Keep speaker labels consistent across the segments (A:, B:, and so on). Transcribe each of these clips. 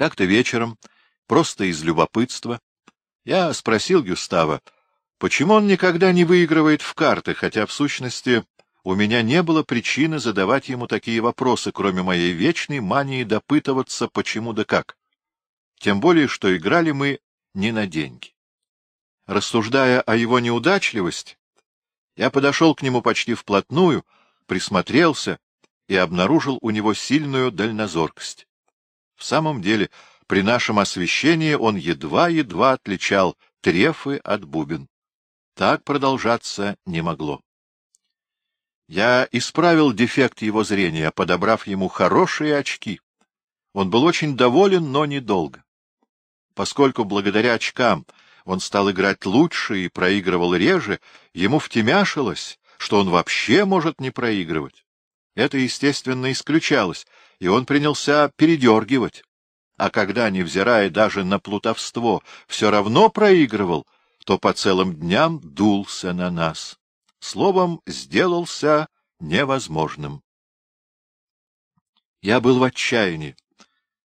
A: Как-то вечером, просто из любопытства, я спросил Гюстава, почему он никогда не выигрывает в карты, хотя, в сущности, у меня не было причины задавать ему такие вопросы, кроме моей вечной мании допытываться, почему да как. Тем более, что играли мы не на деньги. Рассуждая о его неудачливости, я подошел к нему почти вплотную, присмотрелся и обнаружил у него сильную дальнозоркость. В самом деле, при нашем освещении он едва-едва отличал трефы от бубен. Так продолжаться не могло. Я исправил дефект его зрения, подобрав ему хорошие очки. Он был очень доволен, но недолго. Поскольку благодаря очкам он стал играть лучше и проигрывал реже, ему втемяшилось, что он вообще может не проигрывать. Это, естественно, исключалось, и он принялся передергивать. А когда, невзирая даже на плутовство, все равно проигрывал, то по целым дням дулся на нас словом, сделался невозможным. Я был в отчаянии.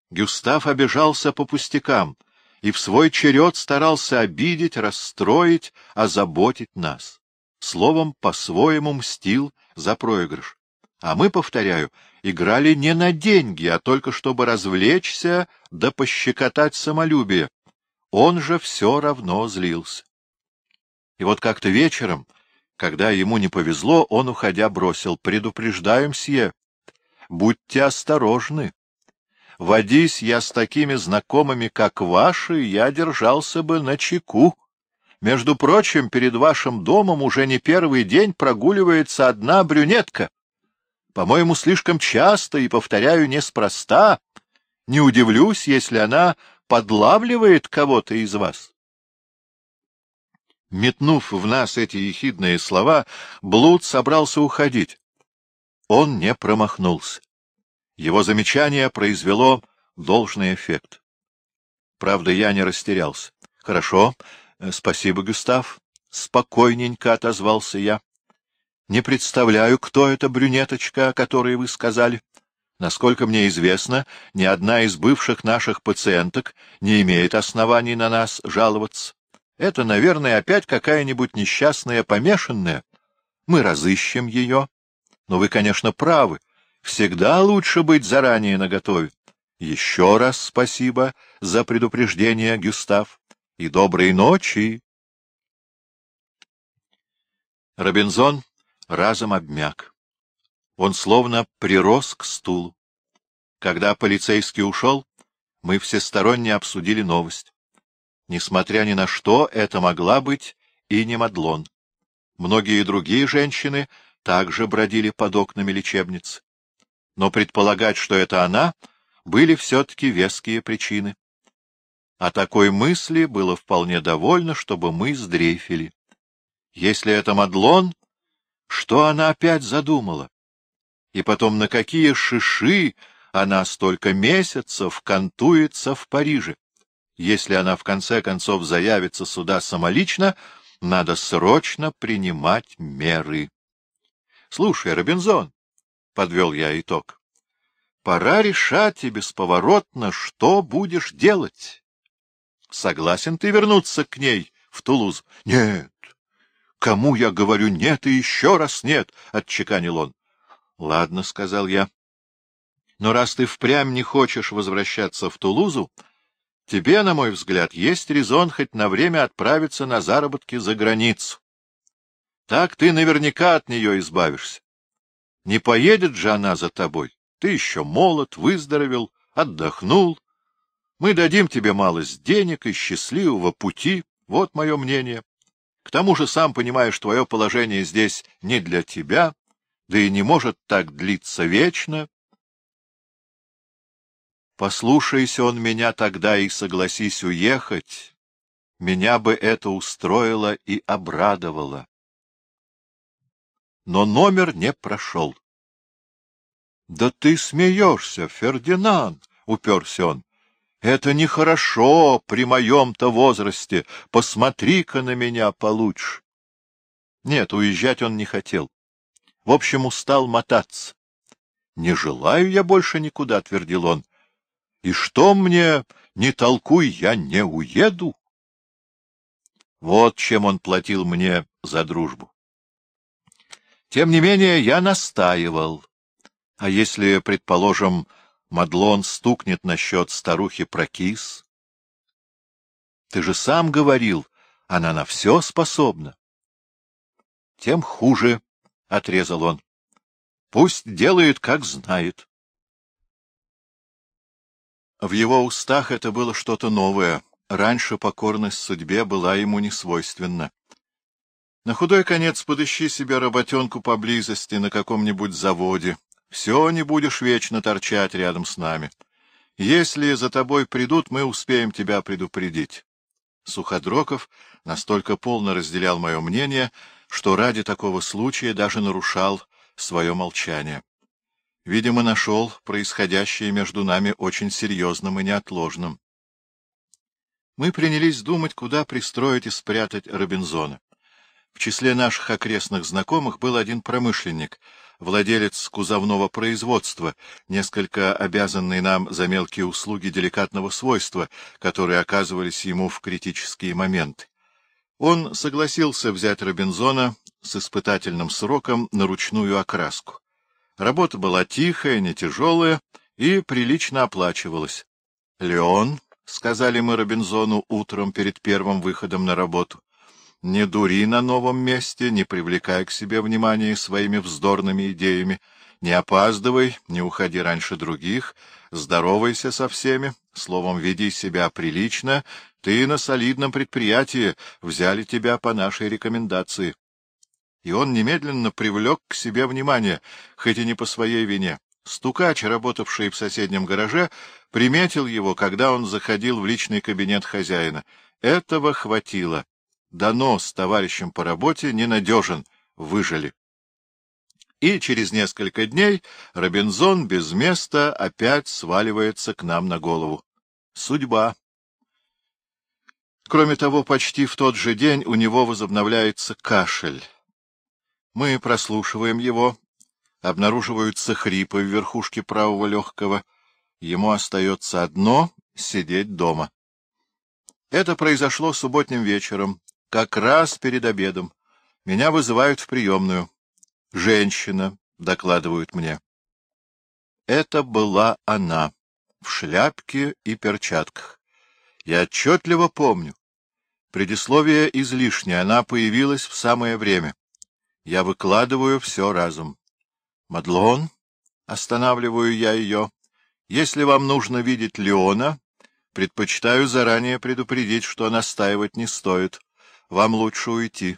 A: Гюстав обижался по пустякам и в свой черед старался обидеть, расстроить, озаботить нас. Словом, по-своему мстил за проигрыш. А мы, повторяю, играли не на деньги, а только чтобы развлечься да пощекотать самолюбие. Он же все равно злился. И вот как-то вечером когда ему не повезло, он, уходя, бросил. — Предупреждаю, мсье, будьте осторожны. Водись я с такими знакомыми, как ваши, я держался бы на чеку. Между прочим, перед вашим домом уже не первый день прогуливается одна брюнетка. По-моему, слишком часто и, повторяю, неспроста. Не удивлюсь, если она подлавливает кого-то из вас. Метнув в нас эти ехидные слова, Блуд собрался уходить. Он не промахнулся. Его замечание произвело должный эффект. Правда, я не растерялся. — Хорошо, спасибо, Густав. Спокойненько отозвался я. — Не представляю, кто эта брюнеточка, о которой вы сказали. Насколько мне известно, ни одна из бывших наших пациенток не имеет оснований на нас жаловаться. Это, наверное, опять какая-нибудь несчастная помешанная. Мы разыщем ее. Но вы, конечно, правы. Всегда лучше быть заранее наготове. Еще раз спасибо за предупреждение, Гюстав, и доброй ночи. Робинзон разом обмяк. Он словно прирос к стулу. Когда полицейский ушел, мы всесторонне обсудили новость. Несмотря ни на что, это могла быть и не Мадлон. Многие другие женщины также бродили под окнами лечебниц. Но предполагать, что это она, были все-таки веские причины. А такой мысли было вполне довольно, чтобы мы сдрейфили. Если это Мадлон, что она опять задумала? И потом, на какие шиши она столько месяцев кантуется в Париже? Если она в конце концов заявится сюда самолично, надо срочно принимать меры. — Слушай, Робинзон, — подвел я итог, — пора решать и бесповоротно, что будешь делать. Согласен ты вернуться к ней в Тулуз? — Нет. — Кому я говорю нет и еще раз нет? — отчеканил он. — Ладно, — сказал я. — Но раз ты впрямь не хочешь возвращаться в Тулузу, Тебе, на мой взгляд, есть резон хоть на время отправиться на заработки за границу. Так ты наверняка от нее избавишься. Не поедет же она за тобой. Ты еще молод, выздоровел, отдохнул. Мы дадим тебе малость денег и счастливого пути, вот мое мнение. К тому же, сам понимаешь, твое положение здесь не для тебя, да и не может так длиться вечно. Послушайся он меня тогда и согласись уехать, меня бы это устроило и обрадовало. Но номер не прошел. — Да ты смеешься, Фердинанд! — уперся он. — Это нехорошо при моем-то возрасте. Посмотри-ка на меня получше. Нет, уезжать он не хотел. В общем, устал мотаться. — Не желаю я больше никуда, — твердил он. И что мне, не толкуй, я не уеду? Вот чем он платил мне за дружбу. Тем не менее, я настаивал. А если, предположим, Мадлон стукнет насчет старухи Прокис? Ты же сам говорил, она на все способна. Тем хуже, — отрезал он. Пусть делает, как знает. В его устах это было что-то новое. Раньше покорность судьбе была ему не свойственна. На худой конец подыщи себе работенку поблизости на каком-нибудь заводе. Все не будешь вечно торчать рядом с нами. Если за тобой придут, мы успеем тебя предупредить. Суходроков настолько полно разделял мое мнение, что ради такого случая даже нарушал свое молчание. Видимо, нашел происходящее между нами очень серьезным и неотложным. Мы принялись думать, куда пристроить и спрятать Робинзона. В числе наших окрестных знакомых был один промышленник, владелец кузовного производства, несколько обязанный нам за мелкие услуги деликатного свойства, которые оказывались ему в критические моменты. Он согласился взять Робинзона с испытательным сроком на ручную окраску. Работа была тихая, не тяжелая и прилично оплачивалась. «Леон», — сказали мы Робинзону утром перед первым выходом на работу, не дури на новом месте, не привлекай к себе внимания своими вздорными идеями, не опаздывай, не уходи раньше других, здоровайся со всеми, словом, веди себя прилично, ты на солидном предприятии, взяли тебя по нашей рекомендации. И он немедленно привлек к себе внимание, хоть и не по своей вине. Стукач, работавший в соседнем гараже, приметил его, когда он заходил в личный кабинет хозяина. Этого хватило. Донос товарищам по работе ненадежен, выжили. И через несколько дней Робинзон без места опять сваливается к нам на голову. Судьба. Кроме того, почти в тот же день у него возобновляется кашель. Мы прослушиваем его, обнаруживаются хрипы в верхушке правого легкого. Ему остается одно — сидеть дома. Это произошло субботним вечером, как раз перед обедом. Меня вызывают в приемную. Женщина, докладывают мне. Это была она, в шляпке и перчатках. Я отчетливо помню. Предисловие излишнее, она появилась в самое время. Я выкладываю все разом. Мадлон, останавливаю я ее, если вам нужно видеть Леона, предпочитаю заранее предупредить, что настаивать не стоит. Вам лучше уйти.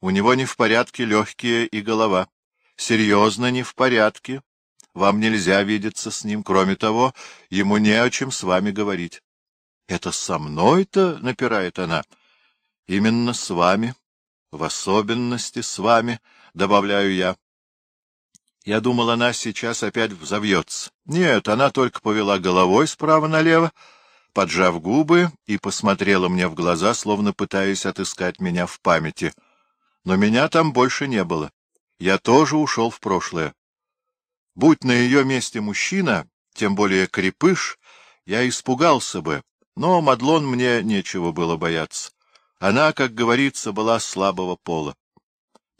A: У него не в порядке легкие и голова. Серьезно не в порядке. Вам нельзя видеться с ним. Кроме того, ему не о чем с вами говорить. — Это со мной-то, — напирает она. — Именно с вами. В особенности с вами, — добавляю я. Я думал, она сейчас опять взовьется. Нет, она только повела головой справа налево, поджав губы, и посмотрела мне в глаза, словно пытаясь отыскать меня в памяти. Но меня там больше не было. Я тоже ушел в прошлое. Будь на ее месте мужчина, тем более крепыш, я испугался бы, но Мадлон мне нечего было бояться. Она, как говорится, была слабого пола.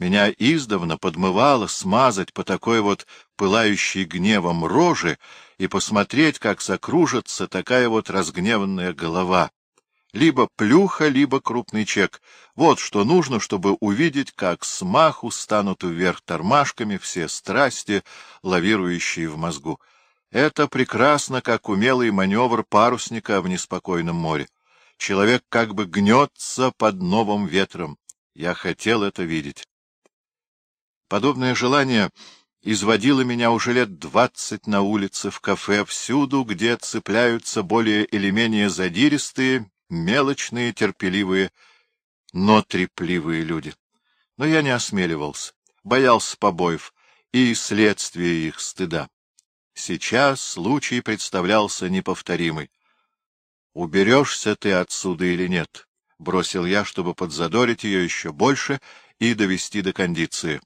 A: Меня издавна подмывало смазать по такой вот пылающей гневом роже и посмотреть, как закружится такая вот разгневанная голова. Либо плюха, либо крупный чек. Вот что нужно, чтобы увидеть, как смаху станут вверх тормашками все страсти, лавирующие в мозгу. Это прекрасно, как умелый маневр парусника в неспокойном море. Человек как бы гнется под новым ветром. Я хотел это видеть. Подобное желание изводило меня уже лет двадцать на улице, в кафе, всюду, где цепляются более или менее задиристые, мелочные, терпеливые, но трепливые люди. Но я не осмеливался, боялся побоев и следствия их стыда. Сейчас случай представлялся неповторимый. «Уберешься ты отсюда или нет?» — бросил я, чтобы подзадорить ее еще больше и довести до кондиции.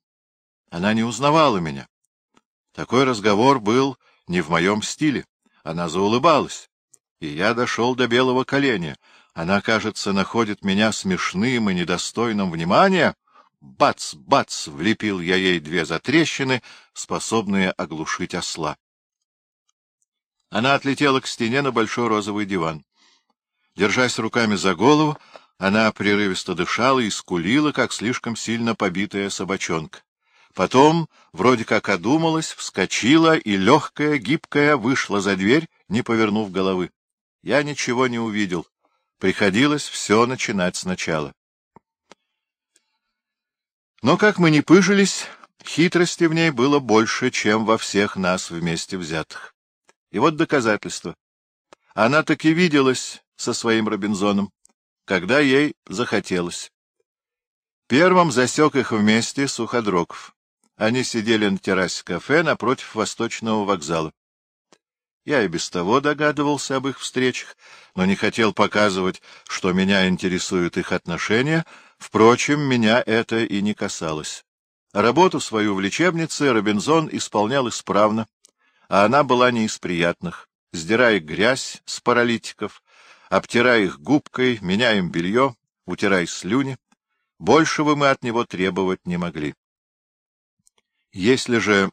A: Она не узнавала меня. Такой разговор был не в моем стиле. Она заулыбалась. и я дошел до белого коленя. Она, кажется, находит меня смешным и недостойным внимания. Бац, бац! Влепил я ей две затрещины, способные оглушить осла. Она отлетела к стене на большой розовый диван. Держась руками за голову, она прерывисто дышала и скулила, как слишком сильно побитая собачонка. Потом, вроде как одумалась, вскочила и, легкая, гибкая, вышла за дверь, не повернув головы. Я ничего не увидел. Приходилось все начинать сначала. Но как мы не пыжились, хитрости в ней было больше, чем во всех нас вместе взятых. И вот доказательство. Она таки виделась со своим Робинзоном, когда ей захотелось. Первым засек их вместе Суходроков. Они сидели на террасе кафе напротив Восточного вокзала. Я и без того догадывался об их встречах, но не хотел показывать, что меня интересуют их отношения. Впрочем, меня это и не касалось. Работу свою в лечебнице Робинзон исполнял исправно, а она была не из приятных. Сдирая грязь с паралитиков, обтирая их губкой, меняя им белье, утирая слюни, большего мы от него требовать не могли. Если же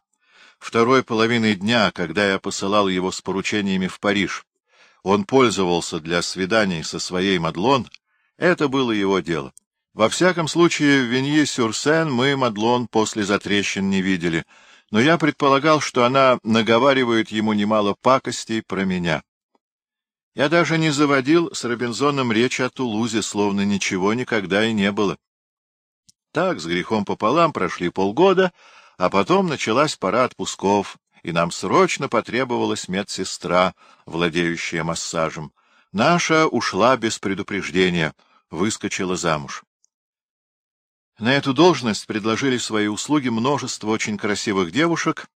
A: второй половины дня, когда я посылал его с поручениями в Париж, он пользовался для свиданий со своей Мадлон, это было его дело. Во всяком случае, в Виньи-Сюрсен мы Мадлон после затрещин не видели, но я предполагал, что она наговаривает ему немало пакостей про меня. Я даже не заводил с Робинзоном речь о Тулузе, словно ничего никогда и не было. Так, с грехом пополам, прошли полгода, а потом началась пора отпусков, и нам срочно потребовалась медсестра, владеющая массажем. Наша ушла без предупреждения, выскочила замуж. На эту должность предложили свои услуги множество очень красивых девушек,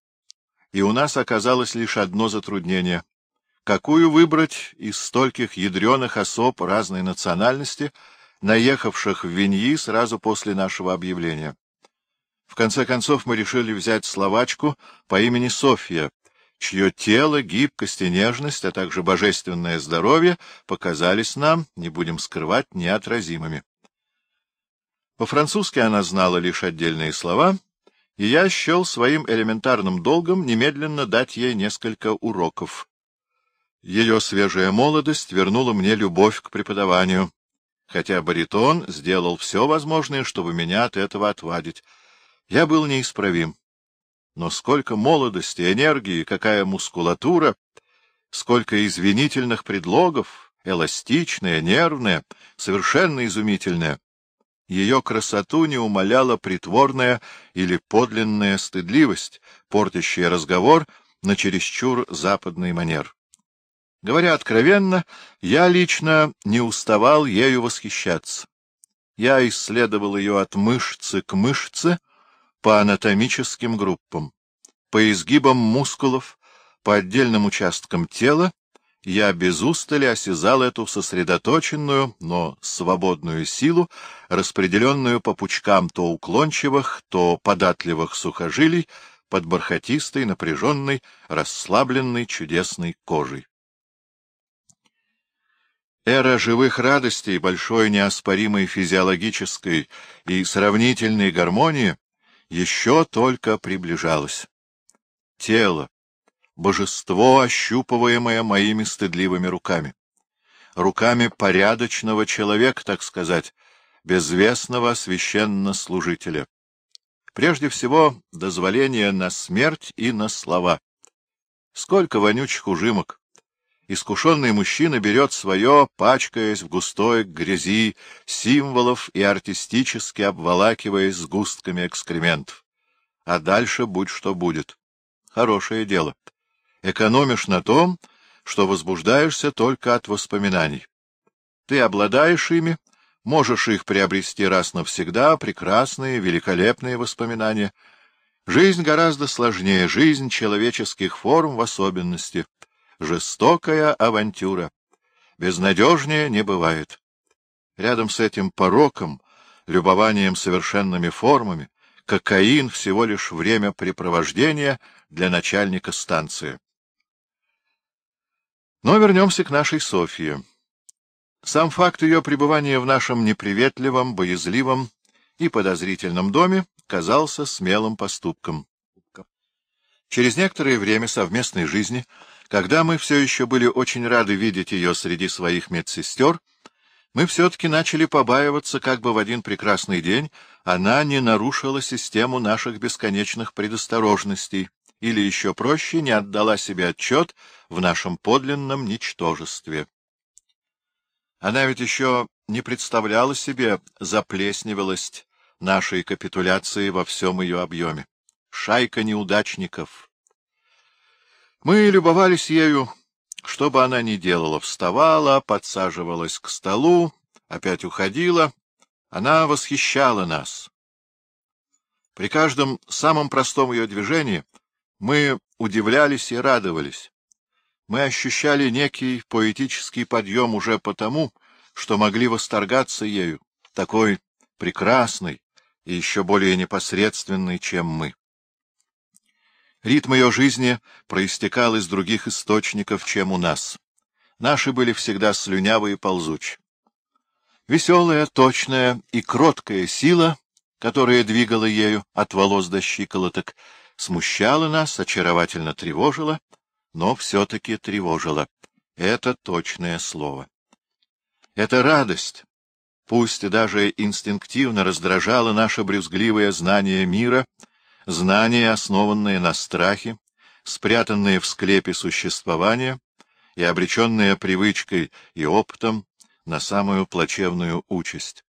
A: и у нас оказалось лишь одно затруднение. Какую выбрать из стольких ядреных особ разной национальности, наехавших в Виньи сразу после нашего объявления? В конце концов мы решили взять словачку по имени Софья, чье тело, гибкость и нежность, а также божественное здоровье показались нам, не будем скрывать, неотразимыми. По-французски она знала лишь отдельные слова, и я счел своим элементарным долгом немедленно дать ей несколько уроков. Ее свежая молодость вернула мне любовь к преподаванию, хотя баритон сделал все возможное, чтобы меня от этого отвадить — я был неисправим. Но сколько молодости, энергии, какая мускулатура, сколько извинительных предлогов, эластичная, нервная, совершенно изумительная. Ее красоту не умаляла притворная или подлинная стыдливость, портящая разговор на чересчур западный манер. Говоря откровенно, я лично не уставал ею восхищаться. Я исследовал ее от мышцы к мышце, по анатомическим группам, по изгибам мускулов, по отдельным участкам тела, я без устали осязал эту сосредоточенную, но свободную силу, распределенную по пучкам то уклончивых, то податливых сухожилий, под бархатистой, напряженной, расслабленной, чудесной кожей. Эра живых радостей, большой неоспоримой физиологической и сравнительной гармонии еще только приближалось. Тело, божество, ощупываемое моими стыдливыми руками. Руками порядочного человека, так сказать, безвестного священнослужителя. Прежде всего, дозволение на смерть и на слова. Сколько вонючих ужимок! Искушенный мужчина берет свое, пачкаясь в густой грязи символов и артистически обволакиваясь сгустками экскрементов. А дальше будь что будет. Хорошее дело. Экономишь на том, что возбуждаешься только от воспоминаний. Ты обладаешь ими, можешь их приобрести раз навсегда, прекрасные, великолепные воспоминания. Жизнь гораздо сложнее, жизнь человеческих форм в особенности — жестокая авантюра. Безнадежнее не бывает. Рядом с этим пороком, любованием совершенными формами, кокаин всего лишь времяпрепровождения для начальника станции. Но вернемся к нашей Софье. Сам факт ее пребывания в нашем неприветливом, боязливом и подозрительном доме казался смелым поступком. Через некоторое время совместной жизни, когда мы все еще были очень рады видеть ее среди своих медсестер, мы все-таки начали побаиваться, как бы в один прекрасный день она не нарушила систему наших бесконечных предосторожностей, или еще проще, не отдала себе отчет в нашем подлинном ничтожестве. Она ведь еще не представляла себе заплесневелость нашей капитуляции во всем ее объеме. Шайка неудачников. Мы любовались ею, что бы она ни делала, вставала, подсаживалась к столу, опять уходила. Она восхищала нас. При каждом самом простом ее движении мы удивлялись и радовались. Мы ощущали некий поэтический подъем уже потому, что могли восторгаться ею, такой прекрасной и еще более непосредственной, чем мы. Ритм ее жизни проистекал из других источников, чем у нас. Наши были всегда слюнявые и ползучи. Веселая, точная и кроткая сила, которая двигала ею от волос до щиколоток, смущала нас, очаровательно тревожила, но все-таки тревожила. Это точное слово. Это радость, пусть даже инстинктивно раздражала наше брюзгливое знание мира, знание, основанное на страхе, спрятанное в склепе существования и обреченное привычкой и опытом на самую плачевную участь.